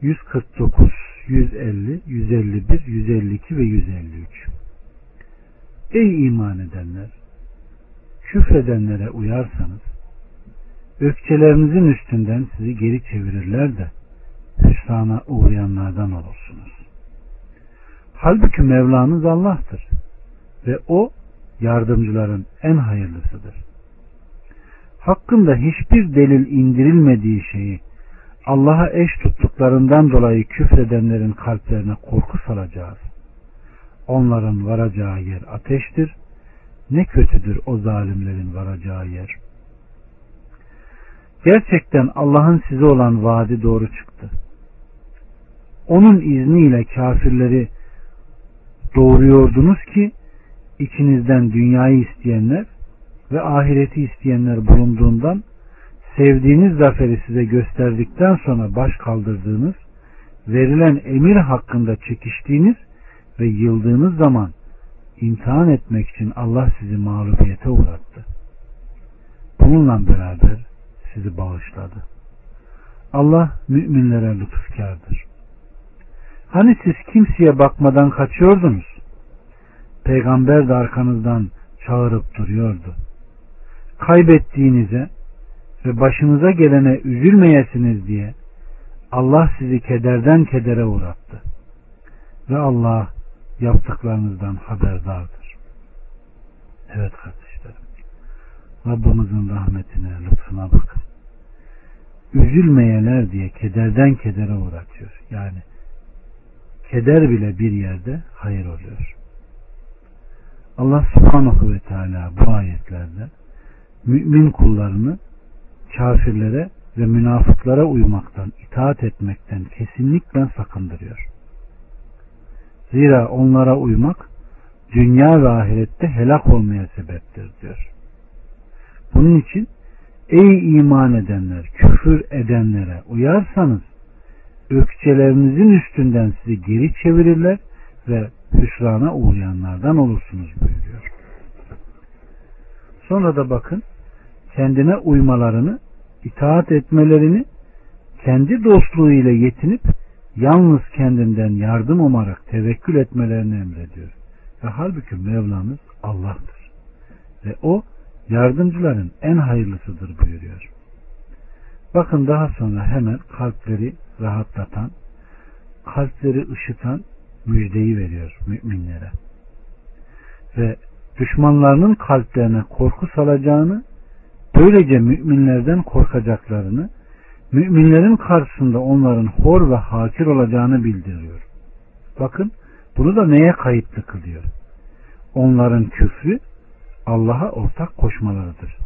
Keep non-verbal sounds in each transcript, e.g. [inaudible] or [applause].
149, 150, 151, 152 ve 153 Ey iman edenler! Küfredenlere uyarsanız öfkelerinizin üstünden sizi geri çevirirler de hüsrana uğrayanlardan olursunuz. Halbuki Mevlanız Allah'tır ve O yardımcıların en hayırlısıdır. Hakkında hiçbir delil indirilmediği şeyi Allah'a eş tuttuklarından dolayı küfredenlerin kalplerine korku salacağız. Onların varacağı yer ateştir. Ne kötüdür o zalimlerin varacağı yer. Gerçekten Allah'ın size olan vaadi doğru çıktı. Onun izniyle kafirleri doğuruyordunuz ki içinizden dünyayı isteyenler ve ahireti isteyenler bulunduğundan sevdiğiniz zaferi size gösterdikten sonra baş kaldırdığınız, verilen emir hakkında çekiştiğiniz ve yıldığınız zaman imtihan etmek için Allah sizi mağlubiyete uğrattı. Bununla beraber sizi bağışladı. Allah müminlere lütufkardır. Hani siz kimseye bakmadan kaçıyordunuz? Peygamber de arkanızdan çağırıp duruyordu. Kaybettiğinize ve başınıza gelene üzülmeyesiniz diye Allah sizi kederden kedere uğrattı. Ve Allah yaptıklarınızdan haberdardır. Evet kardeşlerim. Rabbimizin rahmetine, lütfuna bakın. Üzülmeyeler diye kederden kedere uğratıyor. Yani keder bile bir yerde hayır oluyor. Allah subhanahu ve teala bu ayetlerde mümin kullarını kafirlere ve münafıklara uymaktan, itaat etmekten kesinlikle sakındırıyor. Zira onlara uymak dünya ve ahirette helak olmaya sebeptir diyor. Bunun için ey iman edenler, küfür edenlere uyarsanız ökçelerinizin üstünden sizi geri çevirirler ve hüsrana uğrayanlardan olursunuz buyuruyor. Sonra da bakın kendine uymalarını, itaat etmelerini, kendi dostluğu ile yetinip yalnız kendinden yardım umarak tevekkül etmelerini emrediyor. Ve halbuki Mevlamız Allah'tır. Ve O yardımcıların en hayırlısıdır buyuruyor. Bakın daha sonra hemen kalpleri rahatlatan, kalpleri ışıtan müjdeyi veriyor müminlere. Ve düşmanlarının kalplerine korku salacağını, böylece müminlerden korkacaklarını, müminlerin karşısında onların hor ve hakir olacağını bildiriyor. Bakın bunu da neye kayıtlı kılıyor? Onların küfrü Allah'a ortak koşmalarıdır.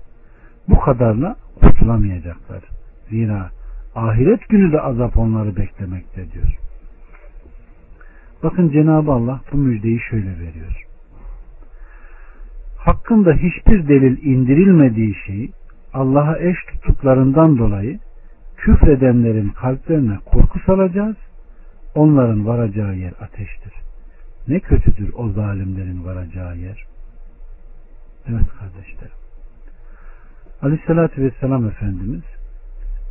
Bu kadarla kurtulamayacaklar. Zira ahiret günü de azap onları beklemekte diyor. Bakın Cenab-ı Allah bu müjdeyi şöyle veriyor. Hakkında hiçbir delil indirilmediği şeyi Allah'a eş tuttuklarından dolayı küfredenlerin kalplerine korku salacağız. Onların varacağı yer ateştir. Ne kötüdür o zalimlerin varacağı yer. Evet kardeşlerim. Aleyhissalatü Vesselam Efendimiz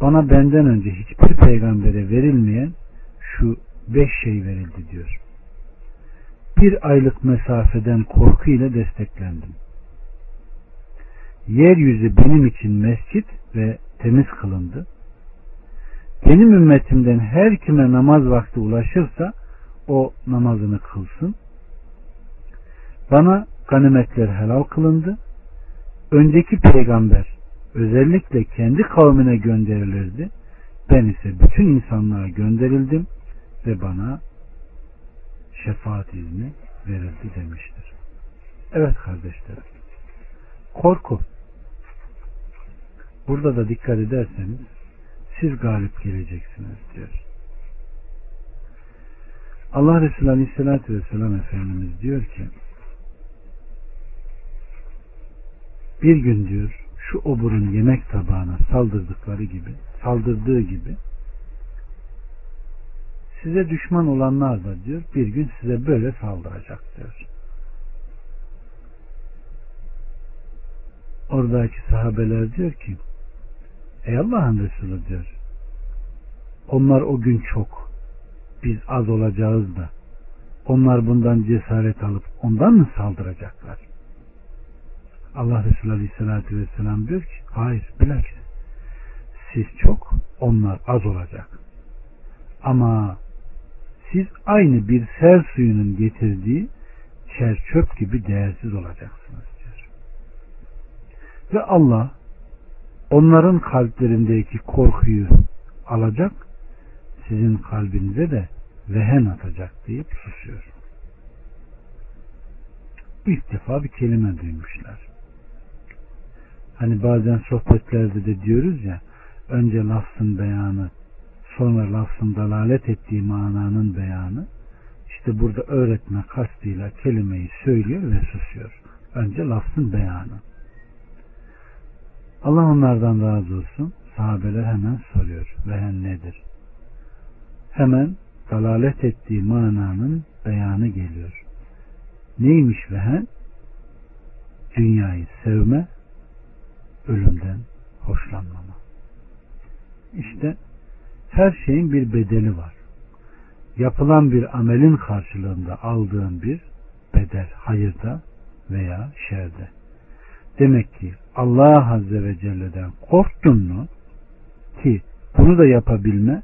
bana benden önce hiçbir peygambere verilmeyen şu beş şey verildi diyor. Bir aylık mesafeden korku ile desteklendim. Yeryüzü benim için mescit ve temiz kılındı. Benim ümmetimden her kime namaz vakti ulaşırsa o namazını kılsın. Bana ganimetler helal kılındı. Önceki peygamber özellikle kendi kavmine gönderilirdi. Ben ise bütün insanlığa gönderildim ve bana şefaat izni verildi demiştir. Evet kardeşlerim. Korku. Burada da dikkat ederseniz siz galip geleceksiniz diyor. Allah Resulü Aleyhisselatü Vesselam Efendimiz diyor ki bir gün diyor şu oburun yemek tabağına saldırdıkları gibi saldırdığı gibi size düşman olanlar da diyor bir gün size böyle saldıracak diyor. Oradaki sahabeler diyor ki Ey Allah'ın Resulü diyor onlar o gün çok biz az olacağız da onlar bundan cesaret alıp ondan mı saldıracaklar? Allah Resulü Aleyhisselatü Vesselam diyor ki hayır bilakis siz çok onlar az olacak. Ama siz aynı bir sel suyunun getirdiği çer çöp gibi değersiz olacaksınız diyor. Ve Allah onların kalplerindeki korkuyu alacak, sizin kalbinize de vehen atacak deyip susuyor. İlk defa bir kelime duymuşlar. Hani bazen sohbetlerde de diyoruz ya, önce lafzın beyanı, sonra lafzın dalalet ettiği mananın beyanı, işte burada öğretme kastıyla kelimeyi söylüyor ve susuyor. Önce lafzın beyanı. Allah onlardan razı olsun. Sahabeler hemen soruyor. Vehen nedir? Hemen dalalet ettiği mananın beyanı geliyor. Neymiş vehen? Dünyayı sevme, ölümden hoşlanmama. İşte her şeyin bir bedeli var. Yapılan bir amelin karşılığında aldığın bir bedel hayırda veya şerde. Demek ki Allah Azze ve Celle'den korktun mu ki bunu da yapabilme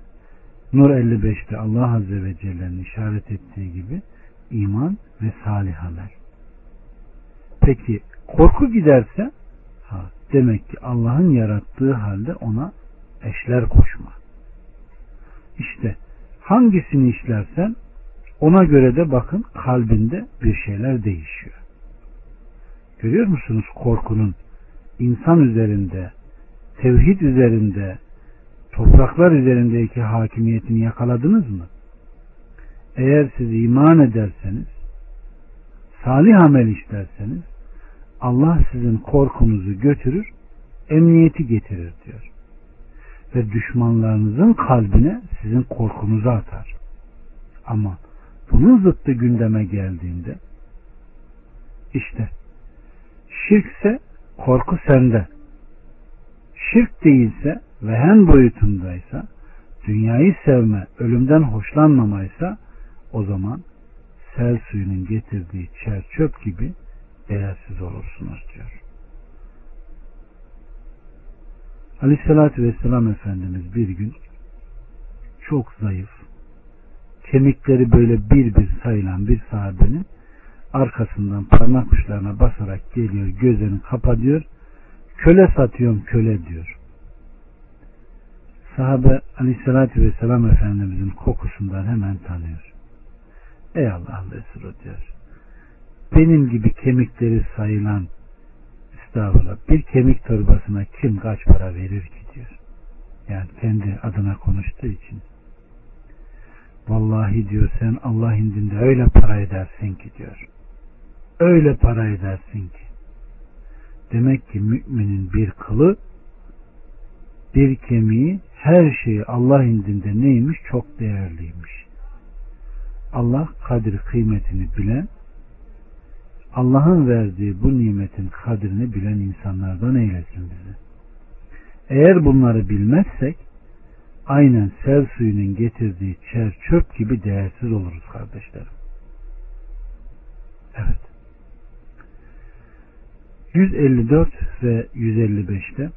Nur 55'te Allah Azze ve Celle'nin işaret ettiği gibi iman ve salih amel. Peki korku giderse ha, demek ki Allah'ın yarattığı halde ona eşler koşma. İşte hangisini işlersen ona göre de bakın kalbinde bir şeyler değişiyor. Görüyor musunuz korkunun insan üzerinde, tevhid üzerinde, topraklar üzerindeki hakimiyetini yakaladınız mı? Eğer siz iman ederseniz, salih amel işlerseniz, Allah sizin korkunuzu götürür, emniyeti getirir diyor. Ve düşmanlarınızın kalbine sizin korkunuzu atar. Ama bunun zıttı gündeme geldiğinde, işte şirkse korku sende. Şirk değilse ve hem boyutundaysa dünyayı sevme, ölümden hoşlanmamaysa o zaman sel suyunun getirdiği çer çöp gibi değersiz olursunuz diyor. Aleyhissalatü Vesselam Efendimiz bir gün çok zayıf, kemikleri böyle bir bir sayılan bir sahabenin arkasından parmak uçlarına basarak geliyor, gözlerini kapatıyor, köle satıyorum köle diyor. Sahabe aleyhissalatü vesselam Efendimizin kokusundan hemen tanıyor. Ey Allah'ın Resulü diyor. Benim gibi kemikleri sayılan estağfurullah bir kemik torbasına kim kaç para verir ki diyor. Yani kendi adına konuştuğu için. Vallahi diyor sen Allah indinde öyle para edersin ki diyor. Öyle para edersin ki. Demek ki müminin bir kılı bir kemiği her şeyi Allah indinde neymiş? Çok değerliymiş. Allah kadir kıymetini bilen Allah'ın verdiği bu nimetin kadrini bilen insanlardan eylesin bizi. Eğer bunları bilmezsek aynen sel suyunun getirdiği çer çöp gibi değersiz oluruz kardeşlerim. Evet. 154 ve 155'te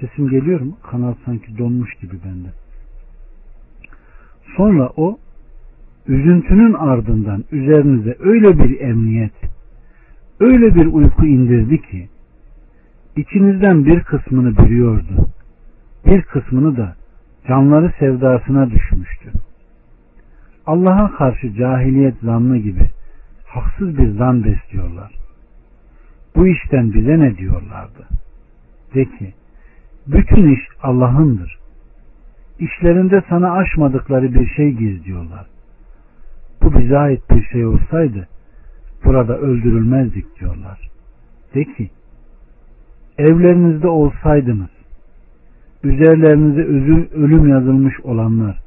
sesim geliyor mu? Kanal sanki donmuş gibi bende. Sonra o üzüntünün ardından üzerinize öyle bir emniyet, öyle bir uyku indirdi ki içinizden bir kısmını biliyordu. Bir kısmını da canları sevdasına düşmüştü. Allah'a karşı cahiliyet zannı gibi haksız bir zan besliyorlar. Bu işten bize ne diyorlardı? De ki, bütün iş Allah'ındır. İşlerinde sana aşmadıkları bir şey gizliyorlar. Bu bize ait bir şey olsaydı burada öldürülmezdik diyorlar. De ki, evlerinizde olsaydınız, üzerlerinize ölüm yazılmış olanlar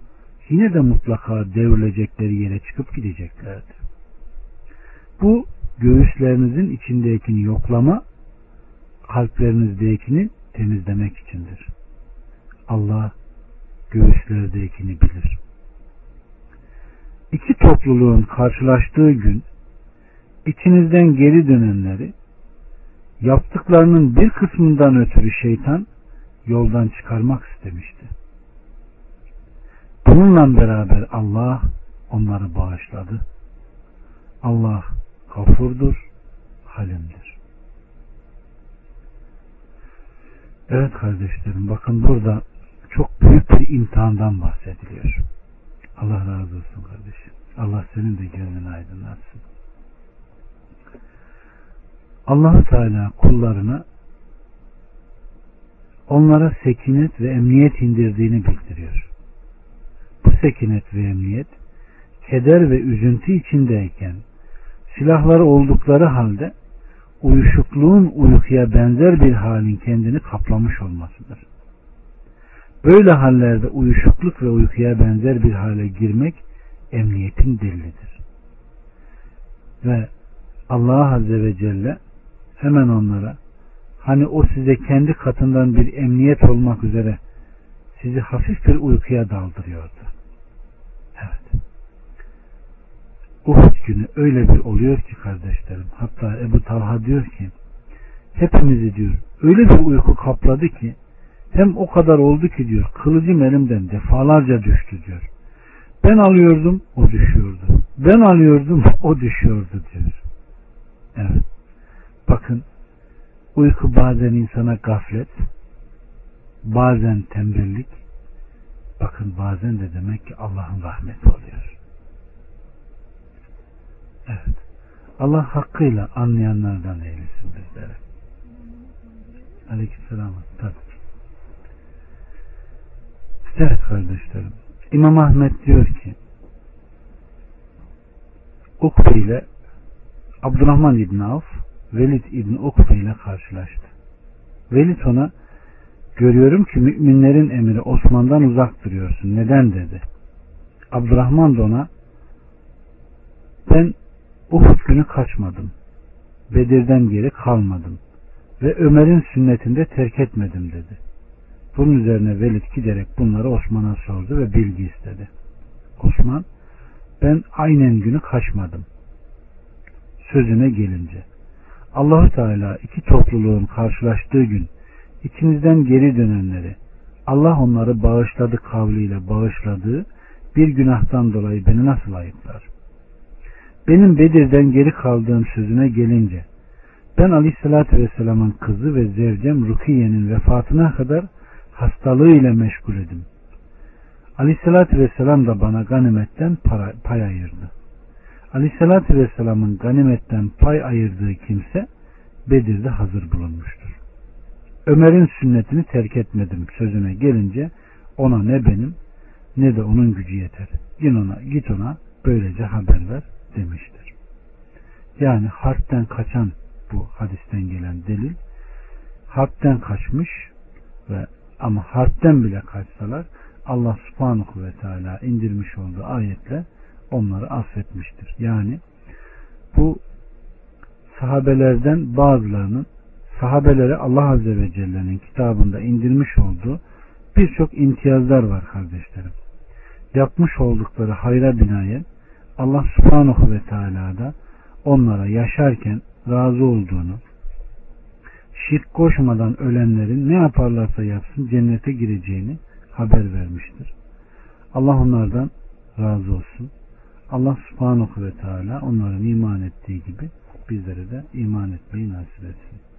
yine de mutlaka devrilecekleri yere çıkıp gideceklerdi. Bu göğüslerinizin içindekini yoklama, kalplerinizdekini temizlemek içindir. Allah göğüslerdekini bilir. topluluğun karşılaştığı gün içinizden geri dönenleri yaptıklarının bir kısmından ötürü şeytan yoldan çıkarmak istemişti. Bununla beraber Allah onları bağışladı. Allah gafurdur, halimdir. Evet kardeşlerim bakın burada çok büyük bir imtihandan bahsediliyor. Allah razı olsun kardeşim. Allah senin de gönlünü aydınlatsın. allah Teala kullarına onlara sekinet ve emniyet indirdiğini bildiriyor. Bu sekinet ve emniyet keder ve üzüntü içindeyken silahları oldukları halde uyuşukluğun uykuya benzer bir halin kendini kaplamış olmasıdır. Böyle hallerde uyuşukluk ve uykuya benzer bir hale girmek emniyetin delilidir. Ve Allah Azze ve Celle hemen onlara hani o size kendi katından bir emniyet olmak üzere sizi hafif bir uykuya daldırıyordu. Evet. Uhud günü öyle bir oluyor ki kardeşlerim. Hatta Ebu Talha diyor ki hepimizi diyor öyle bir uyku kapladı ki hem o kadar oldu ki diyor kılıcım elimden defalarca düştü diyor. Ben alıyordum o düşüyordu. Ben alıyordum [laughs] o düşüyordu diyor. Evet. Bakın uyku bazen insana gaflet, bazen tembellik, bakın bazen de demek ki Allah'ın rahmeti oluyor. Evet. Allah hakkıyla anlayanlardan eylesin bizlere. Aleykümselam. Tabii. Evet kardeşlerim. İmam Ahmet diyor ki Ukbe ile Abdurrahman İbni Avf Velid İbni Ukbe ile karşılaştı. Velid ona görüyorum ki müminlerin emiri Osman'dan uzak duruyorsun. Neden dedi. Abdurrahman da ona ben Uhud günü kaçmadım. Bedir'den geri kalmadım. Ve Ömer'in sünnetinde terk etmedim dedi. Bunun üzerine Velid giderek bunları Osman'a sordu ve bilgi istedi. Osman ben aynen günü kaçmadım. Sözüne gelince Allahü Teala iki topluluğun karşılaştığı gün içinizden geri dönenleri Allah onları bağışladı kavliyle bağışladığı bir günahtan dolayı beni nasıl ayıplar? Benim Bedir'den geri kaldığım sözüne gelince ben Aleyhisselatü Vesselam'ın kızı ve zevcem Rukiye'nin vefatına kadar hastalığıyla meşgul edim. Aleyhissalatü vesselam da bana ganimetten para, pay ayırdı. Aleyhissalatü vesselamın ganimetten pay ayırdığı kimse Bedir'de hazır bulunmuştur. Ömer'in sünnetini terk etmedim sözüne gelince ona ne benim ne de onun gücü yeter. Git ona, git ona böylece haber ver demiştir. Yani harpten kaçan bu hadisten gelen delil harpten kaçmış ve ama harpten bile kaçsalar Allah subhanahu ve teala indirmiş olduğu ayetle onları affetmiştir. Yani bu sahabelerden bazılarının sahabelere Allah Azze ve Celle'nin kitabında indirmiş olduğu birçok imtiyazlar var kardeşlerim. Yapmış oldukları hayra binayen Allah subhanahu ve teala da onlara yaşarken razı olduğunu, şirk koşmadan ölenlerin ne yaparlarsa yapsın cennete gireceğini haber vermiştir. Allah onlardan razı olsun. Allah subhanahu ve teala onların iman ettiği gibi bizlere de iman etmeyi nasip etsin.